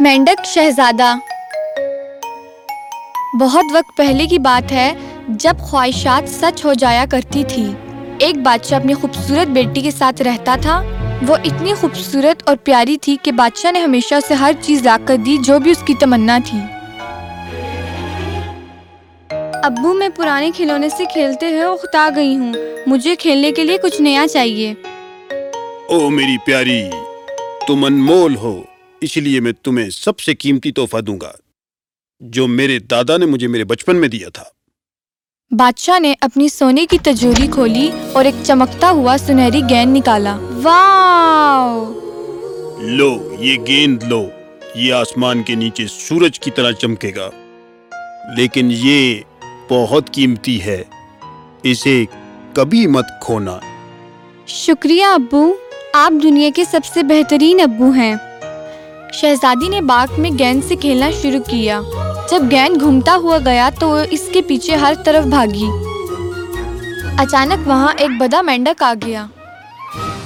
مینڈک شہزادہ۔ بہت وقت پہلے کی بات ہے جب خواہشات سچ ہو جایا کرتی تھی۔ ایک بادشاہ اپنی خوبصورت بیٹی کے ساتھ رہتا تھا۔ وہ اتنی خوبصورت اور پیاری تھی کہ بادشاہ نے ہمیشہ اسے ہر چیز لا کر دی جو بھی اس کی تمنا تھی۔ ابو، میں پرانے کھلونے سے کھیلتے ہوئے اختا گئی ہوں۔ مجھے کھیلنے کے لیے کچھ نیا چاہیے۔ او میری پیاری، تم انمول ہو۔ اس لیے میں تمہیں سب سے قیمتی تحفہ دوں گا جو میرے دادا نے مجھے میرے بچپن میں دیا تھا۔ بادشاہ نے اپنی سونے کی تجوری کھولی اور ایک چمکتا ہوا سنہری گیند نکالا۔ واو لو یہ گیند لو یہ آسمان کے نیچے سورج کی طرح چمکے گا۔ لیکن یہ بہت قیمتی ہے اسے کبھی مت کھونا۔ شکریہ ابو آپ دنیا کے سب سے بہترین ابو ہیں۔ شہزادی نے باغ میں گیند سے کھیلنا شروع کیا۔ جب گیند گھومتا ہوا گیا تو وہ اس کے پیچھے ہر طرف بھاگی۔ اچانک وہاں ایک بدا مینڈک آ گیا۔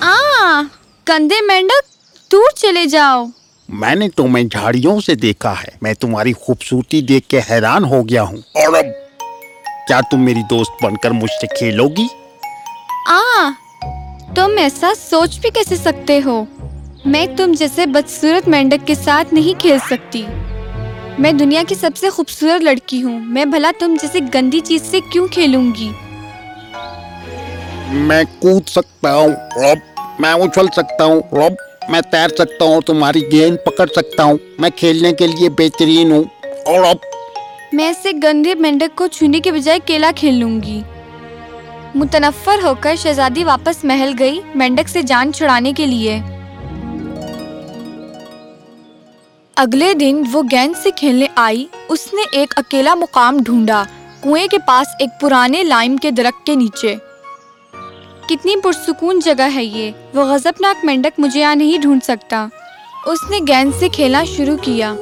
آ کندھے مینڈک دور چلے جاؤ۔ میں نے تمہیں جھاڑیوں سے دیکھا ہے۔ میں تمہاری خوبصورتی دیکھ کے حیران ہو گیا ہوں۔ اور اب کیا تم میری دوست بن کر مجھ سے کھیلو گی؟ آ تم ایسا سوچ بھی کیسے سکتے ہو؟ میں تم جیسے بدصورت مینڈک کے ساتھ نہیں کھیل سکتی۔ میں دنیا کی سب سے خوبصورت لڑکی ہوں۔ میں بھلا تم جیسے گندی چیز سے کیوں کھیلوں گی؟ میں کود سکتا ہوں رب میں اچھل سکتا ہوں۔ رب میں تیر سکتا ہوں اور تمہاری گیند پکڑ سکتا ہوں۔ میں کھیلنے کے لیے بہترین ہوں۔ اور اب میں ایسے گندے مینڈک کو چھونے کے بجائے کیلا کھیل لوں گی۔ متنفر ہو کر شہزادی واپس محل گئی مینڈک سے جان چھڑانے کے لیے۔ اگلے دن وہ گیند سے کھیلنے آئی، اس نے ایک اکیلا مقام ڈھونڈا، کنویں کے پاس ایک پرانے لائم کے درخت کے نیچے۔ کتنی پرسکون جگہ ہے یہ، وہ غضبناک مینڈک مجھے یہاں نہیں ڈھونڈ سکتا۔ اس نے گیند سے کھیلنا شروع کیا۔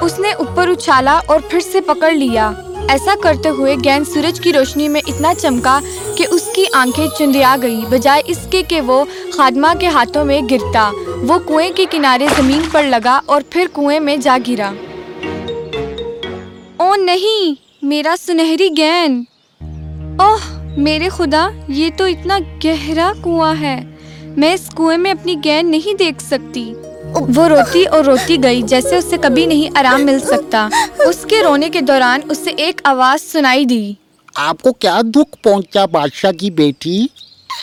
اس نے اوپر اچھالا اور پھر سے پکڑ لیا۔ ایسا کرتے ہوئے گیند سورج کی روشنی میں اتنا چمکا کہ اس کی آنکھیں چندیا گئی بجائے اس کے کہ وہ خادمہ کے ہاتھوں میں گرتا۔ وہ کنویں کے کنارے زمین پر لگا اور پھر کنویں میں جا گرا۔ او نہیں، میرا سنہری گیند اوہ، میرے خدا، یہ تو اتنا گہرا کنواں ہے۔ میں اس کنویں میں اپنی گیند نہیں دیکھ سکتی۔ وہ روتی اور روتی گئی جیسے اسے کبھی نہیں آرام مل سکتا۔ اس کے رونے کے دوران اسے ایک آواز سنائی دی۔ آپ کو کیا دکھ پہنچا بادشاہ کی بیٹی؟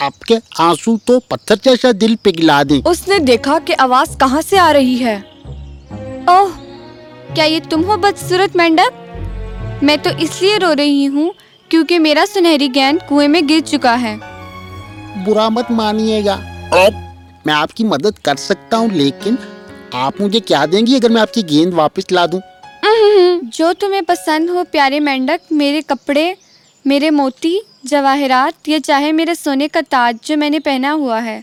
آپ کے آنسو تو پتھر جیسا دل پگھلا دیں۔ اس نے دیکھا کہ آواز کہاں سے آ رہی ہے۔ اوہ کیا یہ تم ہو بدصورت مینڈک میں تو اس لیے رو رہی ہوں کیونکہ میرا سنہری گیند کنویں میں گر چکا ہے۔ برا مت مانیے گا اب میں آپ کی مدد کر سکتا ہوں لیکن آپ مجھے کیا دیں گی اگر میں آپ کی گیند واپس لا دوں؟ جو تمہیں پسند ہو پیارے مینڈک میرے کپڑے میرے موتی جواہرات یا چاہے میرے سونے کا تاج جو میں نے پہنا ہوا ہے۔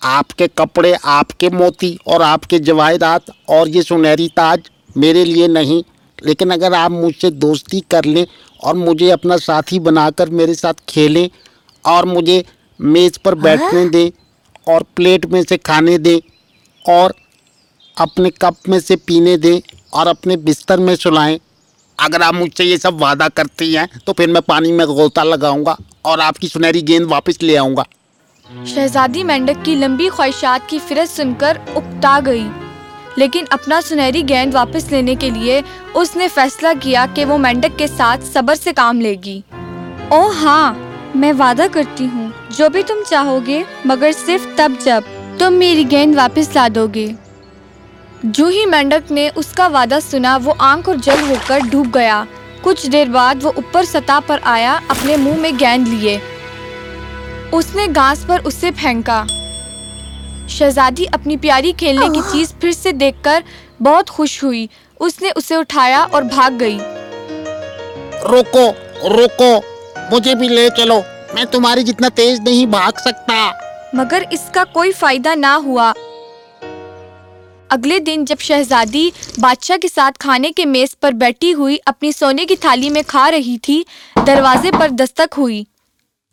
آپ کے کپڑے آپ کے موتی اور آپ کے جواہرات اور یہ سنہری تاج میرے لیے نہیں لیکن اگر آپ مجھ سے دوستی کر لیں اور مجھے اپنا ساتھی بنا کر میرے ساتھ کھیلیں اور مجھے میز پر بیٹھنے دیں اور پلیٹ میں سے کھانے دیں اور اپنے کپ میں سے پینے دیں اور اپنے بستر میں سلائیں۔ اگر آپ مجھ سے یہ سب وعدہ کرتی ہیں تو پھر میں پانی میں غوطہ لگاؤں گا اور آپ کی سنہری گیند واپس لے آؤں گا۔ شہزادی مینڈک کی لمبی خواہشات کی فرست سن کر اکتا گئی، لیکن اپنا سنہری گیند واپس لینے کے لیے اس نے فیصلہ کیا کہ وہ مینڈک کے ساتھ صبر سے کام لے گی۔ او ہاں میں وعدہ کرتی ہوں، جو بھی تم چاہو گے مگر صرف تب جب تم میری گیند واپس لا دو گے جو ہی مینڈک نے اس کا وعدہ سنا، وہ آنکھ اور جل ہو کر ڈوب گیا۔ کچھ دیر بعد وہ اوپر سطح پر آیا، اپنے منہ میں گیند لیے۔ اس نے گھاس پر اسے پھینکا۔ شہزادی اپنی پیاری کھیلنے کی چیز پھر سے دیکھ کر بہت خوش ہوئی۔ اس نے اسے اٹھایا اور بھاگ گئی۔ روکو روکو مجھے بھی لے چلو۔ میں تمہاری جتنا تیز نہیں بھاگ سکتا۔ مگر اس کا کوئی فائدہ نہ ہوا۔ اگلے دن جب شہزادی بادشاہ کے ساتھ کھانے کے میز پر بیٹھی ہوئی اپنی سونے کی تھالی میں کھا رہی تھی دروازے پر دستک ہوئی۔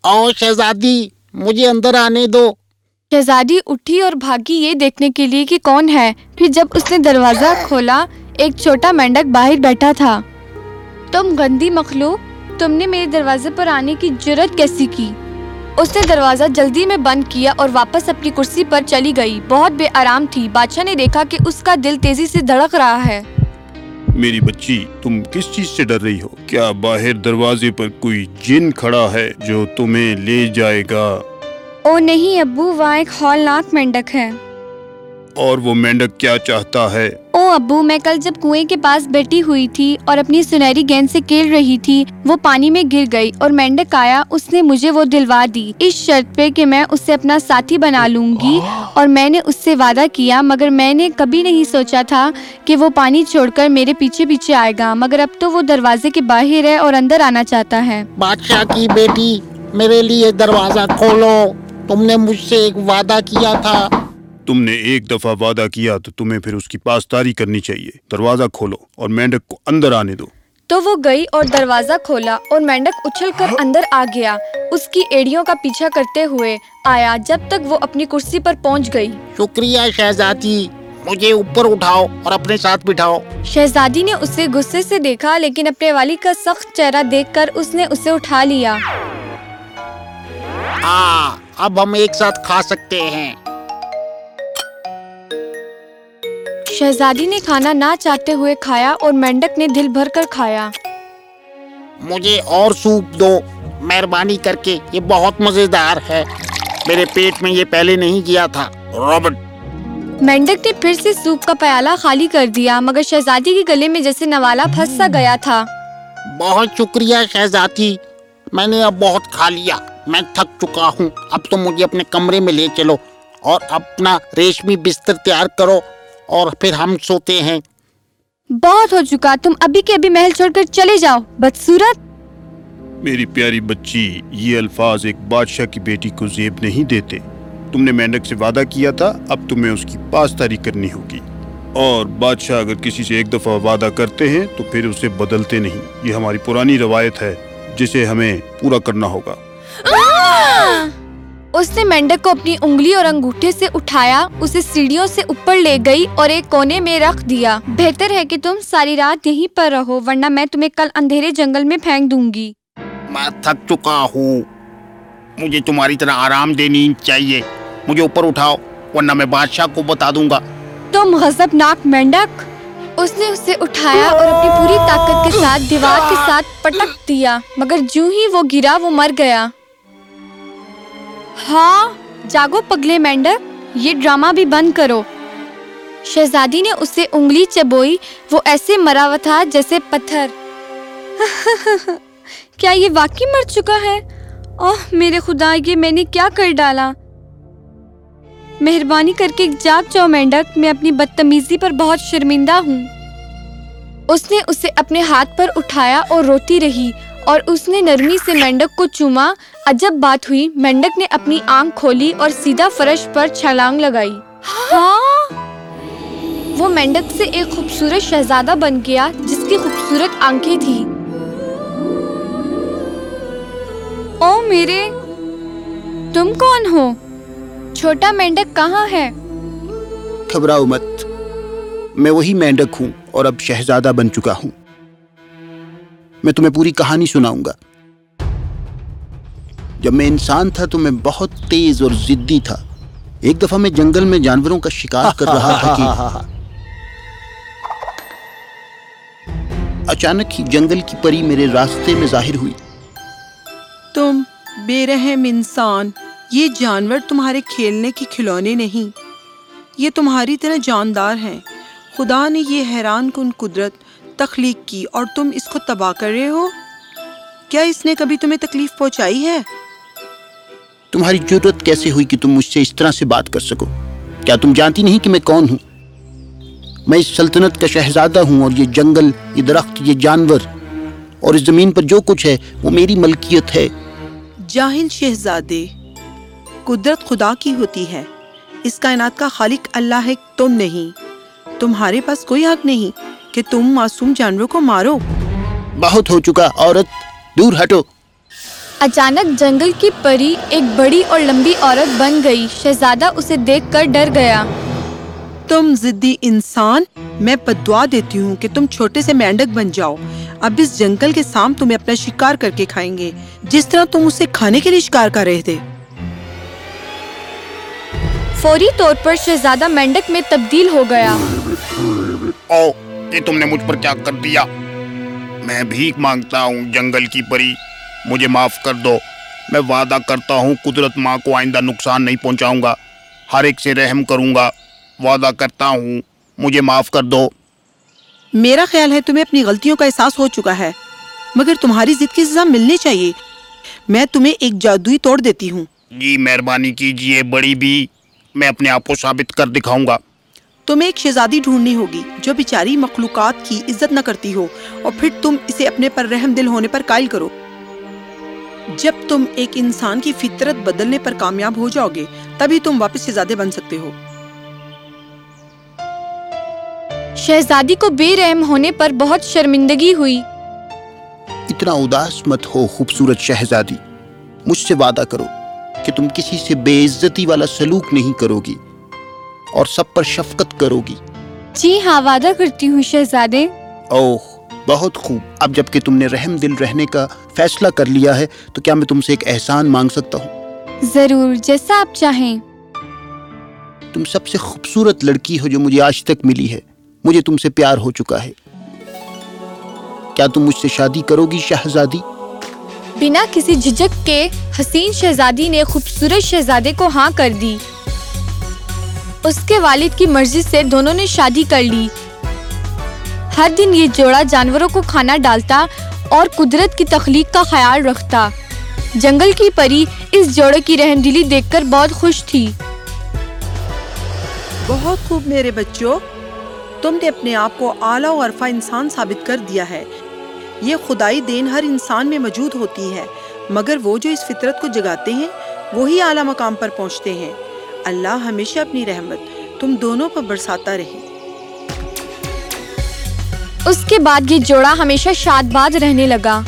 او شہزادی مجھے اندر آنے دو۔ شہزادی اٹھی اور بھاگی یہ دیکھنے کے لیے کہ کون ہے۔ پھر جب اس نے دروازہ کھولا ایک چھوٹا مینڈک باہر بیٹھا تھا۔ تم گندی مخلوق تم نے میرے دروازے پر آنے کی جرت کیسی کی؟ اس نے دروازہ جلدی میں بند کیا اور واپس اپنی کرسی پر چلی گئی۔ بہت بے آرام تھی۔ بادشاہ نے دیکھا کہ اس کا دل تیزی سے دھڑک رہا ہے۔ میری بچی تم کس چیز سے ڈر رہی ہو؟ کیا باہر دروازے پر کوئی جن کھڑا ہے جو تمہیں لے جائے گا؟ او نہیں ابو وہاں ایک ہولناک مینڈک ہے۔ اور وہ مینڈک کیا چاہتا ہے؟ او ابو میں کل جب کنویں کے پاس بیٹھی ہوئی تھی اور اپنی سنہری گیند سے کھیل رہی تھی وہ پانی میں گر گئی اور مینڈک آیا اس نے مجھے وہ دلوا دی۔ اس شرط پہ کہ میں اسے اپنا ساتھی بنا لوں گی اور میں نے اس سے وعدہ کیا مگر میں نے کبھی نہیں سوچا تھا کہ وہ پانی چھوڑ کر میرے پیچھے پیچھے آئے گا۔ مگر اب تو وہ دروازے کے باہر ہے اور اندر آنا چاہتا ہے۔ بادشاہ کی بیٹی میرے لیے دروازہ کھولو۔ تم نے مجھ سے ایک وعدہ کیا تھا۔ تم نے ایک دفعہ وعدہ کیا تو تمہیں پھر اس کی پاسداری کرنی چاہیے۔ دروازہ کھولو اور مینڈک کو اندر آنے دو۔ تو وہ گئی اور دروازہ کھولا اور مینڈک اچھل کر اندر آ گیا۔ اس کی ایڑیوں کا پیچھا کرتے ہوئے آیا جب تک وہ اپنی کرسی پر پہنچ گئی۔ شکریہ شہزادی مجھے اوپر اٹھاؤ اور اپنے ساتھ بٹھاؤ۔ شہزادی نے اسے غصے سے دیکھا لیکن اپنے والی کا سخت چہرہ دیکھ کر اس نے اسے اٹھا لیا۔ ہاں اب ہم ایک ساتھ کھا سکتے ہیں۔ شہزادی نے کھانا نہ چاہتے ہوئے کھایا اور مینڈک نے دل بھر کر کھایا۔ مجھے اور سوپ دو۔ مہربانی کر کے یہ بہت مزیدار ہے۔ میرے پیٹ میں یہ پہلے نہیں گیا تھا۔ رابرٹ مینڈک نے پھر سے سوپ کا پیالہ خالی کر دیا مگر شہزادی کے گلے میں جیسے نوالا پھنس سا گیا تھا۔ بہت شکریہ شہزادی۔ میں نے اب بہت کھا لیا۔ میں تھک چکا ہوں۔ اب تو مجھے اپنے کمرے میں لے چلو اور اپنا ریشمی بستر تیار کرو۔ اور پھر ہم سوتے ہیں۔ بہت ہو چکا تم ابھی کے ابھی محل چھوڑ کر چلے جاؤ۔ بدصورت۔ میری پیاری بچی یہ الفاظ ایک بادشاہ کی بیٹی کو زیب نہیں دیتے۔ تم نے مینڈک سے وعدہ کیا تھا اب تمہیں اس کی پاسداری کرنی ہوگی۔ اور بادشاہ اگر کسی سے ایک دفعہ وعدہ کرتے ہیں تو پھر اسے بدلتے نہیں۔ یہ ہماری پرانی روایت ہے جسے ہمیں پورا کرنا ہوگا۔ اس نے مینڈک کو اپنی انگلی اور انگوٹھے سے اٹھایا اسے سیڑھیوں سے اوپر لے گئی اور ایک کونے میں رکھ دیا۔ بہتر ہے کہ تم ساری رات یہیں پر رہو ورنہ میں تمہیں کل اندھیرے جنگل میں پھینک دوں گی۔ میں تھک چکا ہوں۔ مجھے تمہاری طرح آرام دینی چاہیے۔ مجھے اوپر اٹھاؤ ورنہ میں بادشاہ کو بتا دوں گا۔ تم غضب ناک مینڈک۔ اس نے اسے اٹھایا اور اپنی پوری طاقت کے ساتھ دیوار کے ساتھ پٹک دیا مگر جو ہی وہ گرا وہ مر گیا۔ ہاں جاگو پگلے مینڈک یہ ڈرامہ بھی بند کرو۔ شہزادی نے اسے انگلی چبوئی، وہ ایسے مرا ہوا تھا جیسے پتھر۔ کیا یہ واقعی مر چکا ہے؟ اوہ، میرے خدا، یہ میں نے کیا کر ڈالا؟ مہربانی کر کے جاگ جاؤ مینڈک میں اپنی بدتمیزی پر بہت شرمندہ ہوں۔ اس نے اسے اپنے ہاتھ پر اٹھایا اور روتی رہی۔ اور اس نے نرمی سے مینڈک کو چوما۔ عجب بات ہوئی۔ مینڈک نے اپنی آنکھ کھولی اور سیدھا فرش پر چھلانگ لگائی۔ ہاں؟ وہ مینڈک سے ایک خوبصورت شہزادہ بن گیا جس کی خوبصورت آنکھیں تھی او میرے، تم کون ہو؟ چھوٹا مینڈک کہاں ہے؟ گھبراؤ مت۔ میں وہی مینڈک ہوں اور اب شہزادہ بن چکا ہوں۔ میں تمہیں پوری کہانی سناؤں گا۔ جب میں انسان تھا تو میں بہت تیز اور ضدی تھا۔ ایک دفعہ میں جنگل میں جانوروں کا شکار کر رہا تھا کہ اچانک ہی جنگل کی پری میرے راستے میں ظاہر ہوئی۔ تم بے رحم انسان، یہ جانور تمہارے کھیلنے کے کھلونے نہیں۔ یہ تمہاری طرح جاندار ہیں۔ خدا نے یہ حیران کن قدرت تخلیق کی اور تم اس کو تباہ کر رہے ہو؟ کیا اس نے کبھی تمہیں تکلیف پہنچائی ہے؟ تمہاری ضرورت کیسے ہوئی کہ تم مجھ سے اس طرح سے بات کر سکو؟ کیا تم جانتی نہیں کہ میں کون ہوں؟ میں اس سلطنت کا شہزادہ ہوں اور یہ جنگل یہ درخت یہ جانور اور اس زمین پر جو کچھ ہے وہ میری ملکیت ہے۔ جاہل شہزادے قدرت خدا کی ہوتی ہے۔ اس کائنات کا خالق اللہ ہے تم نہیں۔ تمہارے پاس کوئی حق نہیں۔ کہ تم معصوم جانوروں کو مارو۔ بہت ہو چکا عورت دور ہٹو۔ اچانک جنگل کی پری ایک بڑی اور لمبی عورت بن گئی۔ شہزادہ اسے دیکھ کر ڈر گیا۔ تم ضدی انسان میں بدعا دیتی ہوں کہ تم چھوٹے سے مینڈک بن جاؤ۔ اب اس جنگل کے سام تمہیں اپنا شکار کر کے کھائیں گے۔ جس طرح تم اسے کھانے کے لیے شکار کر رہے تھے۔ فوری طور پر شہزادہ مینڈک میں تبدیل ہو گیا۔ یہ تم نے مجھ پر کیا کر دیا؟ میں بھیک مانگتا ہوں جنگل کی پری۔ مجھے معاف کر دو۔ میں وعدہ کرتا ہوں قدرت ماں کو آئندہ نقصان نہیں پہنچاؤں گا۔ ہر ایک سے رحم کروں گا۔ وعدہ کرتا ہوں مجھے معاف کر دو۔ میرا خیال ہے تمہیں اپنی غلطیوں کا احساس ہو چکا ہے مگر تمہاری ضد کی سزا ملنی چاہیے۔ میں تمہیں ایک جادوئی توڑ دیتی ہوں۔ جی مہربانی کیجیے بڑی بھی۔ میں اپنے آپ کو ثابت کر دکھاؤں گا۔ تمہیں ایک شہزادی ڈھونڈنی ہوگی جو بیچاری مخلوقات کی عزت نہ کرتی ہو اور پھر تم اسے اپنے پر رحم دل ہونے پر قائل کرو۔ جب تم ایک انسان کی فطرت بدلنے پر کامیاب ہو جاؤ گے تبھی تم واپس شہزادے بن سکتے ہو۔ شہزادی کو بے رحم ہونے پر بہت شرمندگی ہوئی۔ اتنا اداس مت ہو خوبصورت شہزادی۔ مجھ سے وعدہ کرو کہ تم کسی سے بے عزتی والا سلوک نہیں کرو گی۔ اور سب پر شفقت کرو گی۔ جی ہاں وعدہ کرتی ہوں شہزادے۔ اوہ بہت خوب۔ اب جبکہ تم نے رحم دل رہنے کا فیصلہ کر لیا ہے تو کیا میں تم سے ایک احسان مانگ سکتا ہوں؟ ضرور جیسا آپ چاہیں۔ تم سب سے خوبصورت لڑکی ہو جو مجھے آج تک ملی ہے۔ مجھے تم سے پیار ہو چکا ہے۔ کیا تم مجھ سے شادی کرو گی شہزادی؟ بنا کسی جھجک کے حسین شہزادی نے خوبصورت شہزادے کو ہاں کر دی۔ اس کے والد کی مرضی سے دونوں نے شادی کر لی۔ ہر دن یہ جوڑا جانوروں کو کھانا ڈالتا اور قدرت کی تخلیق کا خیال رکھتا۔ جنگل کی پری اس جوڑے کی رحم دلی دیکھ کر بہت خوش تھی۔ بہت خوب میرے بچوں، تم نے اپنے آپ کو اعلیٰ و عرفہ انسان ثابت کر دیا ہے۔ یہ خدائی دین ہر انسان میں موجود ہوتی ہے، مگر وہ جو اس فطرت کو جگاتے ہیں، وہی اعلیٰ مقام پر پہنچتے ہیں۔ اللہ ہمیشہ اپنی رحمت، تم دونوں پر برساتا رہے۔ اس کے بعد یہ جوڑا ہمیشہ شاد باد رہنے لگا۔